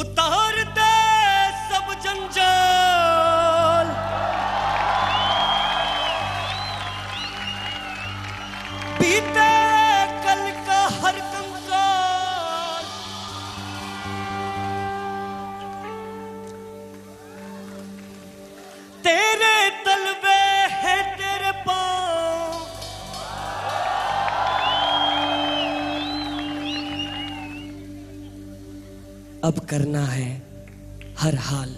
उतारते सब जंजा अब करना है हर हाल।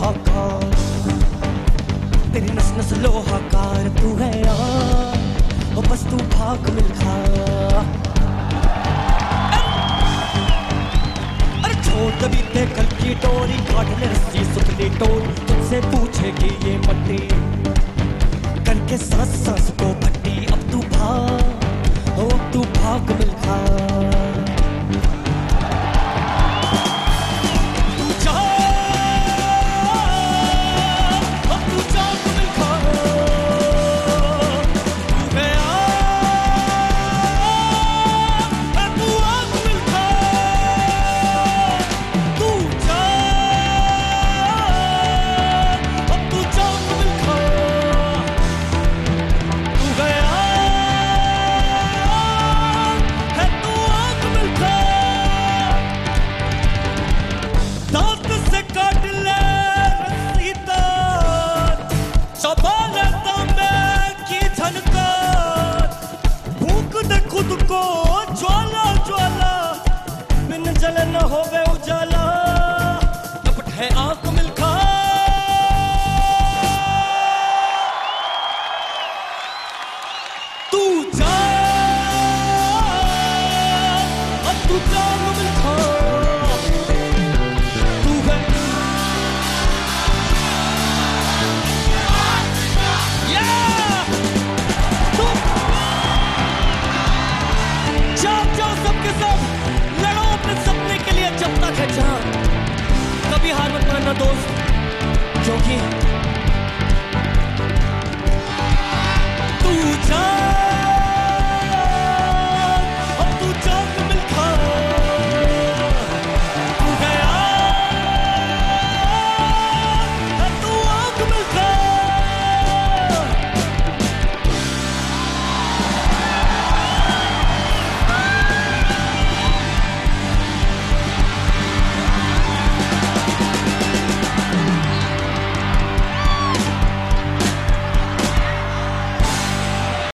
हाहाकार। तेरी नस नस लोहाकार, तू है ओ बस तू भाग मिल खा। कल की टोरी काट ले रस्सी तुझसे पूछेगी ये मट्टी। कल के सास सास को भट्टी, अब तू भाग ओ अब तू भाग मिल खा। को ज्वाला ज्वाला बिन जलन होवे